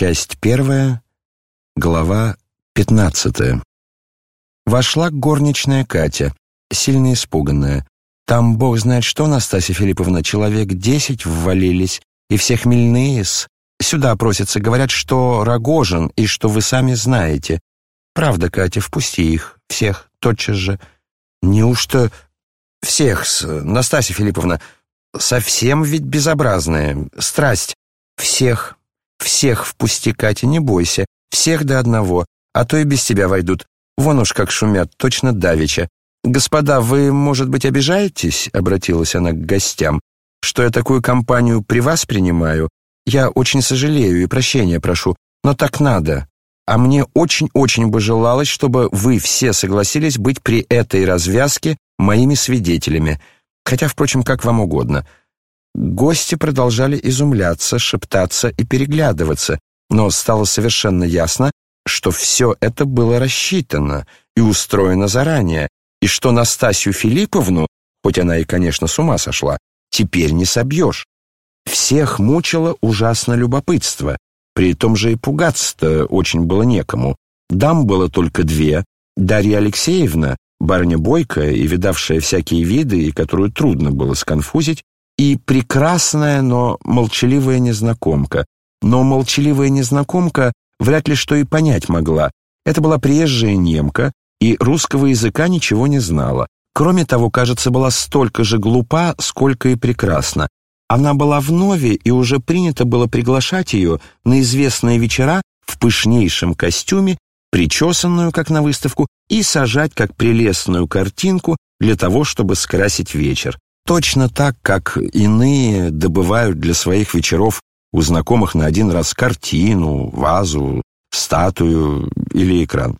Часть первая, глава пятнадцатая. Вошла горничная Катя, сильно испуганная. Там, бог знает что, Настасья Филипповна, человек десять ввалились, и все хмельные -с. Сюда просятся, говорят, что Рогожин, и что вы сами знаете. Правда, Катя, впусти их, всех, тотчас же. Неужто всех, -с, Настасья Филипповна, совсем ведь безобразная, страсть. Всех, всех впусти, Катя, не бойся, всех до одного, а то и без тебя войдут. Вон уж как шумят, точно давеча. «Господа, вы, может быть, обижаетесь?» — обратилась она к гостям. «Что я такую компанию при вас принимаю? Я очень сожалею и прощения прошу, но так надо. А мне очень-очень бы желалось, чтобы вы все согласились быть при этой развязке моими свидетелями. Хотя, впрочем, как вам угодно». Гости продолжали изумляться, шептаться и переглядываться, но стало совершенно ясно, что все это было рассчитано и устроено заранее, и что Настасью Филипповну, хоть она и, конечно, с ума сошла, теперь не собьешь. Всех мучило ужасно любопытство, при том же и пугаться-то очень было некому. Дам было только две, Дарья Алексеевна, барыня бойкая и видавшая всякие виды, и которую трудно было сконфузить, и прекрасная, но молчаливая незнакомка. Но молчаливая незнакомка вряд ли что и понять могла. Это была приезжая немка, и русского языка ничего не знала. Кроме того, кажется, была столько же глупа, сколько и прекрасна. Она была в Нове, и уже принято было приглашать ее на известные вечера в пышнейшем костюме, причесанную, как на выставку, и сажать, как прелестную картинку, для того, чтобы скрасить вечер. Точно так, как иные добывают для своих вечеров у знакомых на один раз картину, вазу, статую или экран.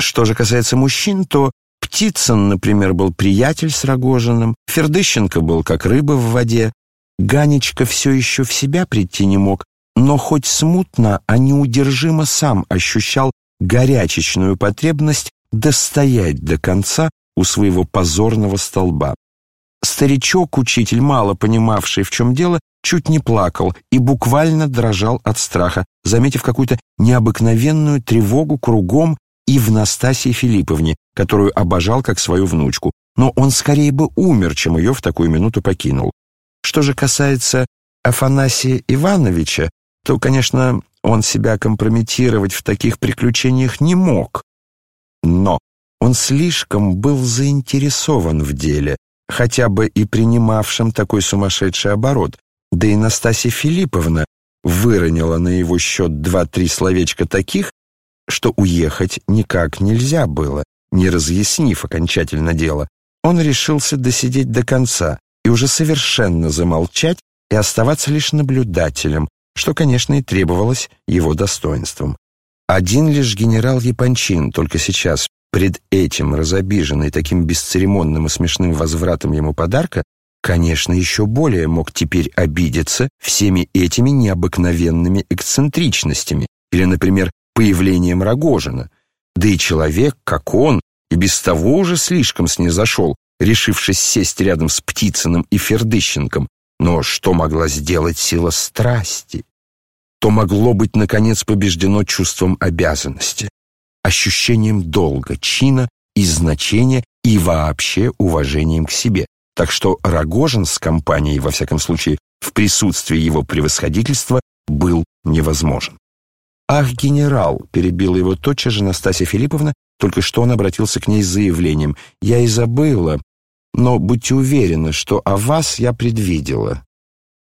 Что же касается мужчин, то Птицын, например, был приятель с Рогожиным, Фердыщенко был как рыба в воде, Ганечка все еще в себя прийти не мог, но хоть смутно, а неудержимо сам ощущал горячечную потребность достоять до конца у своего позорного столба. Старичок-учитель, мало понимавший, в чем дело, чуть не плакал и буквально дрожал от страха, заметив какую-то необыкновенную тревогу кругом и в Настасии Филипповне, которую обожал как свою внучку. Но он скорее бы умер, чем ее в такую минуту покинул. Что же касается Афанасия Ивановича, то, конечно, он себя компрометировать в таких приключениях не мог. Но он слишком был заинтересован в деле, хотя бы и принимавшим такой сумасшедший оборот. Да и Настасья Филипповна выронила на его счет два-три словечка таких, что уехать никак нельзя было, не разъяснив окончательно дело. Он решился досидеть до конца и уже совершенно замолчать и оставаться лишь наблюдателем, что, конечно, и требовалось его достоинством. Один лишь генерал Япончин только сейчас Пред этим, разобиженный таким бесцеремонным и смешным возвратом ему подарка, конечно, еще более мог теперь обидеться всеми этими необыкновенными эксцентричностями или, например, появлением Рогожина. Да и человек, как он, и без того уже слишком снизошел, решившись сесть рядом с Птицыным и Фердыщенком. Но что могла сделать сила страсти? То могло быть, наконец, побеждено чувством обязанности ощущением долга, чина и значения и вообще уважением к себе. Так что Рогожин с компанией, во всяком случае, в присутствии его превосходительства, был невозможен. «Ах, генерал!» — перебила его тотчас же Настасья Филипповна, только что он обратился к ней с заявлением. «Я и забыла, но будьте уверены, что о вас я предвидела.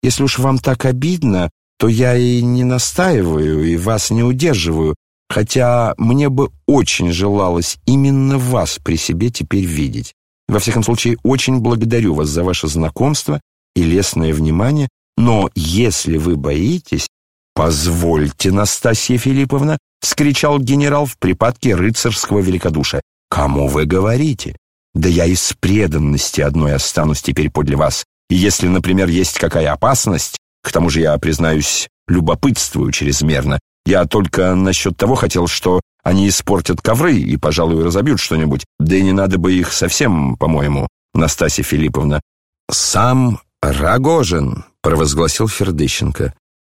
Если уж вам так обидно, то я и не настаиваю, и вас не удерживаю, хотя мне бы очень желалось именно вас при себе теперь видеть. Во всяком случае, очень благодарю вас за ваше знакомство и лестное внимание, но если вы боитесь... «Позвольте, Настасья Филипповна!» — вскричал генерал в припадке рыцарского великодушия. «Кому вы говорите? Да я из преданности одной останусь теперь подле вас. Если, например, есть какая опасность, к тому же я, признаюсь, любопытствую чрезмерно, я только насчет того хотел, что они испортят ковры и, пожалуй, разобьют что-нибудь. Да и не надо бы их совсем, по-моему, Настасья Филипповна. «Сам Рогожин», — провозгласил Фердыщенко.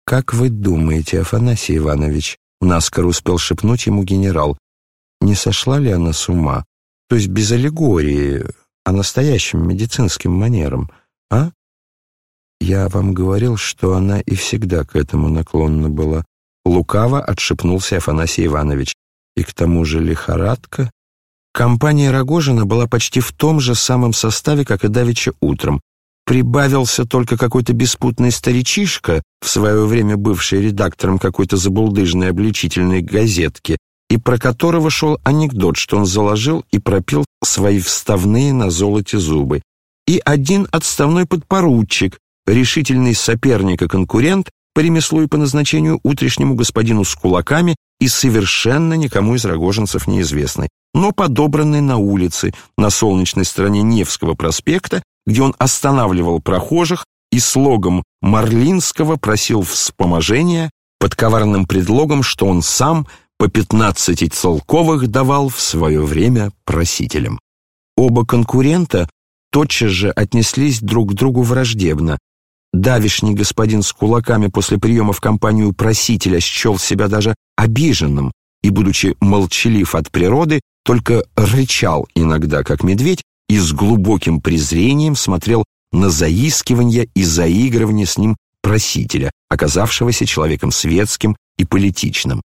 «Как вы думаете, Афанасий Иванович?» — наскоро успел шепнуть ему генерал. «Не сошла ли она с ума? То есть без аллегории, а настоящим медицинским манером, а?» «Я вам говорил, что она и всегда к этому наклонна была». Лукаво отшепнулся Афанасий Иванович. «И к тому же лихорадка Компания Рогожина была почти в том же самом составе, как и давеча утром. Прибавился только какой-то беспутный старичишка, в свое время бывший редактором какой-то забулдыжной обличительной газетки, и про которого шел анекдот, что он заложил и пропил свои вставные на золоте зубы. И один отставной подпоручик, решительный соперник и конкурент, по ремеслу и по назначению утрешнему господину с кулаками и совершенно никому из рогожинцев неизвестный но подобранный на улице, на солнечной стороне Невского проспекта, где он останавливал прохожих и слогом Марлинского просил вспоможения под коварным предлогом, что он сам по пятнадцати целковых давал в свое время просителям. Оба конкурента тотчас же отнеслись друг к другу враждебно. Давишний господин с кулаками после приема в компанию просителя счел себя даже обиженным и, будучи молчалив от природы, только рычал иногда, как медведь, и с глубоким презрением смотрел на заискивание и заигрывание с ним просителя, оказавшегося человеком светским и политичным.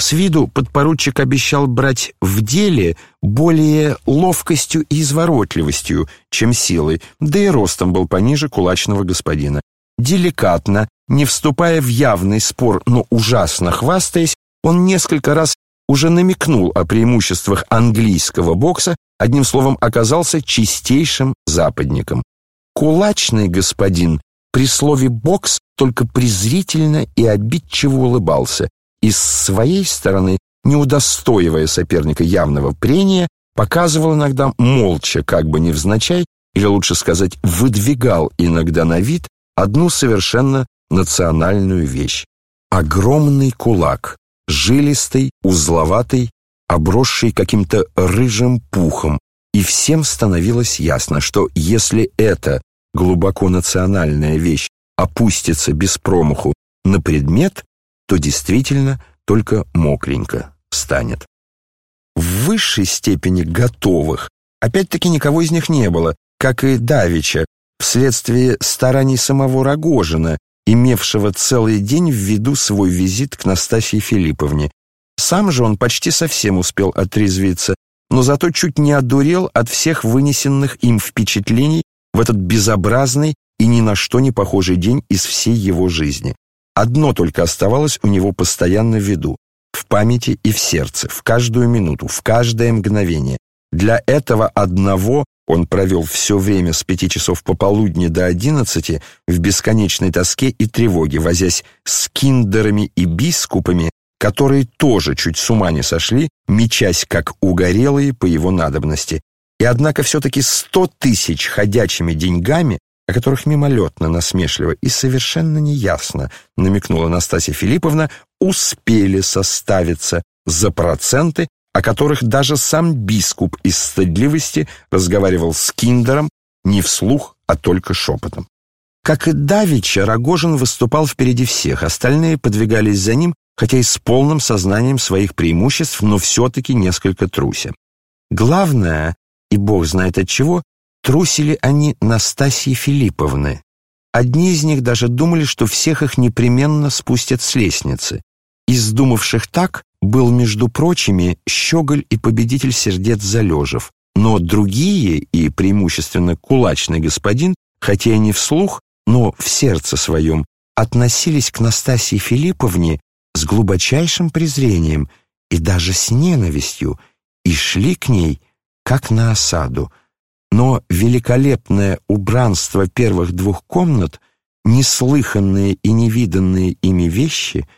С виду подпоручик обещал брать в деле более ловкостью и изворотливостью, чем силой, да и ростом был пониже кулачного господина. Деликатно, не вступая в явный спор, но ужасно хвастаясь, он несколько раз уже намекнул о преимуществах английского бокса, одним словом, оказался чистейшим западником. Кулачный господин при слове «бокс» только презрительно и обидчиво улыбался и с своей стороны, не удостоивая соперника явного прения, показывал иногда молча, как бы невзначай, или лучше сказать, выдвигал иногда на вид одну совершенно национальную вещь. Огромный кулак, жилистый, узловатый, обросший каким-то рыжим пухом, и всем становилось ясно, что если эта глубоко национальная вещь опустится без промаху на предмет, то действительно только мокренько станет. В высшей степени готовых опять-таки никого из них не было, как и Давича, вследствие стараний самого Рогожина, имевшего целый день в виду свой визит к Настасье Филипповне. Сам же он почти совсем успел отрезвиться, но зато чуть не одурел от всех вынесенных им впечатлений в этот безобразный и ни на что не похожий день из всей его жизни. Одно только оставалось у него постоянно в виду, в памяти и в сердце, в каждую минуту, в каждое мгновение. Для этого одного он провел все время с пяти часов пополудни до одиннадцати в бесконечной тоске и тревоге, возясь с киндерами и бискупами, которые тоже чуть с ума не сошли, мечась как угорелые по его надобности. И однако все-таки сто тысяч ходячими деньгами, о которых мимолетно, насмешливо и совершенно неясно, намекнула Настасья Филипповна, успели составиться за проценты о которых даже сам бискуп из стыдливости разговаривал с Киндером не вслух, а только шепотом. Как и Давича, Рогожин выступал впереди всех, остальные подвигались за ним, хотя и с полным сознанием своих преимуществ, но все-таки несколько труся. Главное, и бог знает от чего, трусили они Настасьи Филипповны. Одни из них даже думали, что всех их непременно спустят с лестницы. Из думавших так был, между прочими, щеголь и победитель сердец Залежев, но другие, и преимущественно кулачный господин, хотя и не вслух, но в сердце своем, относились к Настасье Филипповне с глубочайшим презрением и даже с ненавистью, и шли к ней, как на осаду. Но великолепное убранство первых двух комнат, неслыханные и невиданные ими вещи,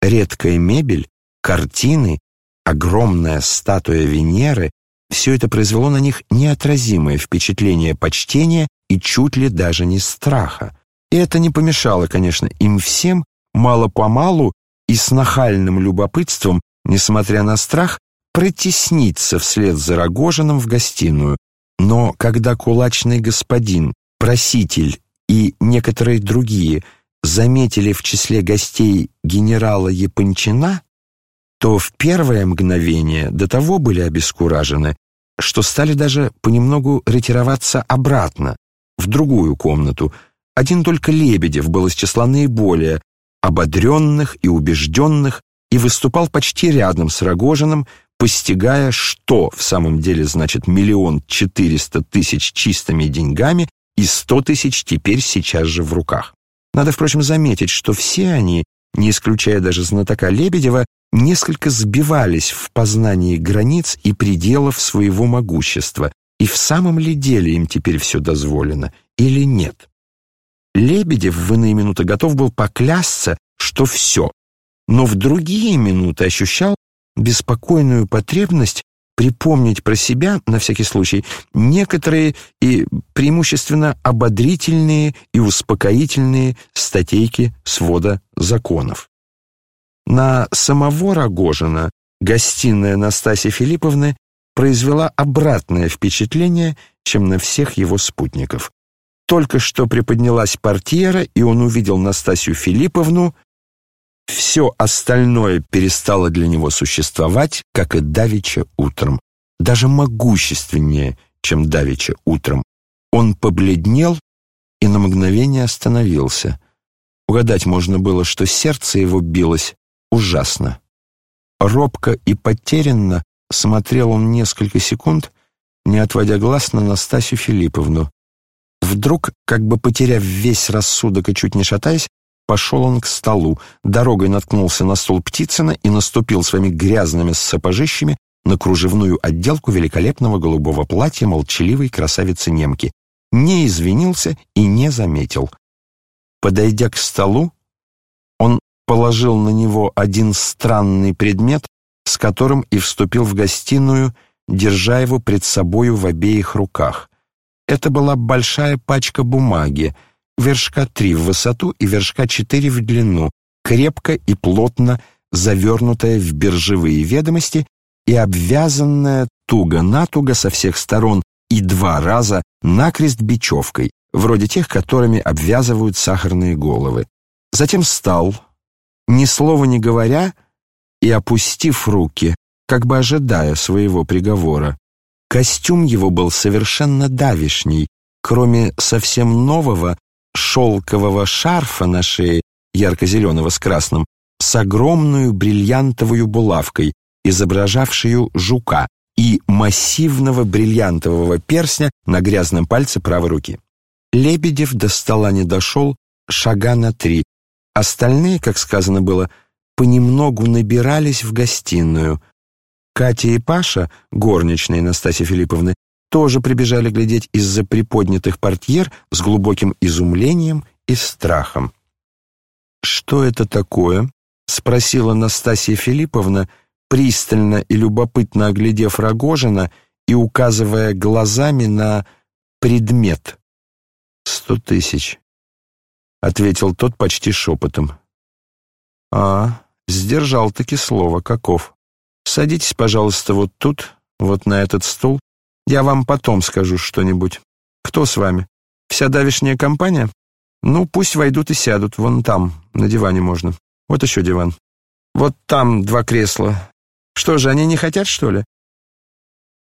редкая мебель, картины, огромная статуя Венеры — все это произвело на них неотразимое впечатление почтения и чуть ли даже не страха. И это не помешало, конечно, им всем мало-помалу и с нахальным любопытством, несмотря на страх, протесниться вслед за Рогожиным в гостиную. Но когда кулачный господин, проситель и некоторые другие заметили в числе гостей генерала Япончина, то в первое мгновение до того были обескуражены, что стали даже понемногу ретироваться обратно, в другую комнату. Один только Лебедев был из числа наиболее ободренных и убежденных и выступал почти рядом с Рогожиным, постигая, что в самом деле значит миллион четыреста тысяч чистыми деньгами и сто тысяч теперь сейчас же в руках. Надо, впрочем, заметить, что все они, не исключая даже знатока Лебедева, несколько сбивались в познании границ и пределов своего могущества, и в самом ли деле им теперь все дозволено или нет. Лебедев в иные минуты готов был поклясться, что все, но в другие минуты ощущал беспокойную потребность припомнить про себя, на всякий случай, некоторые и преимущественно ободрительные и успокоительные статейки свода законов. На самого Рогожина гостиная Настасьи Филипповны произвела обратное впечатление, чем на всех его спутников. Только что приподнялась портьера, и он увидел Настасью Филипповну, все остальное перестало для него существовать, как и давеча утром, даже могущественнее, чем давеча утром. Он побледнел и на мгновение остановился. Угадать можно было, что сердце его билось ужасно. Робко и потерянно смотрел он несколько секунд, не отводя глаз на Настасью Филипповну. Вдруг, как бы потеряв весь рассудок и чуть не шатаясь, Пошел он к столу, дорогой наткнулся на стол Птицына и наступил своими грязными сапожищами на кружевную отделку великолепного голубого платья молчаливой красавицы-немки. Не извинился и не заметил. Подойдя к столу, он положил на него один странный предмет, с которым и вступил в гостиную, держа его пред собою в обеих руках. Это была большая пачка бумаги, вершка три в высоту и вершка четыре в длину, крепко и плотно завернутая в биржевые ведомости и обвязанная туго-натуго со всех сторон и два раза накрест бечевкой, вроде тех, которыми обвязывают сахарные головы. Затем встал, ни слова не говоря, и, опустив руки, как бы ожидая своего приговора. Костюм его был совершенно давишний, кроме совсем нового, шелкового шарфа на шее, ярко-зеленого с красным, с огромную бриллиантовую булавкой, изображавшую жука, и массивного бриллиантового перстня на грязном пальце правой руки. Лебедев до стола не дошел шага на три. Остальные, как сказано было, понемногу набирались в гостиную. Катя и Паша, горничные Настасьи Филипповны, тоже прибежали глядеть из-за приподнятых портьер с глубоким изумлением и страхом. «Что это такое?» — спросила Настасья Филипповна, пристально и любопытно оглядев Рогожина и указывая глазами на предмет. «Сто тысяч», — ответил тот почти шепотом. «А, сдержал-таки слово, каков. Садитесь, пожалуйста, вот тут, вот на этот стул, я вам потом скажу что-нибудь. Кто с вами? Вся давишняя компания? Ну, пусть войдут и сядут. Вон там, на диване можно. Вот еще диван. Вот там два кресла. Что же, они не хотят, что ли?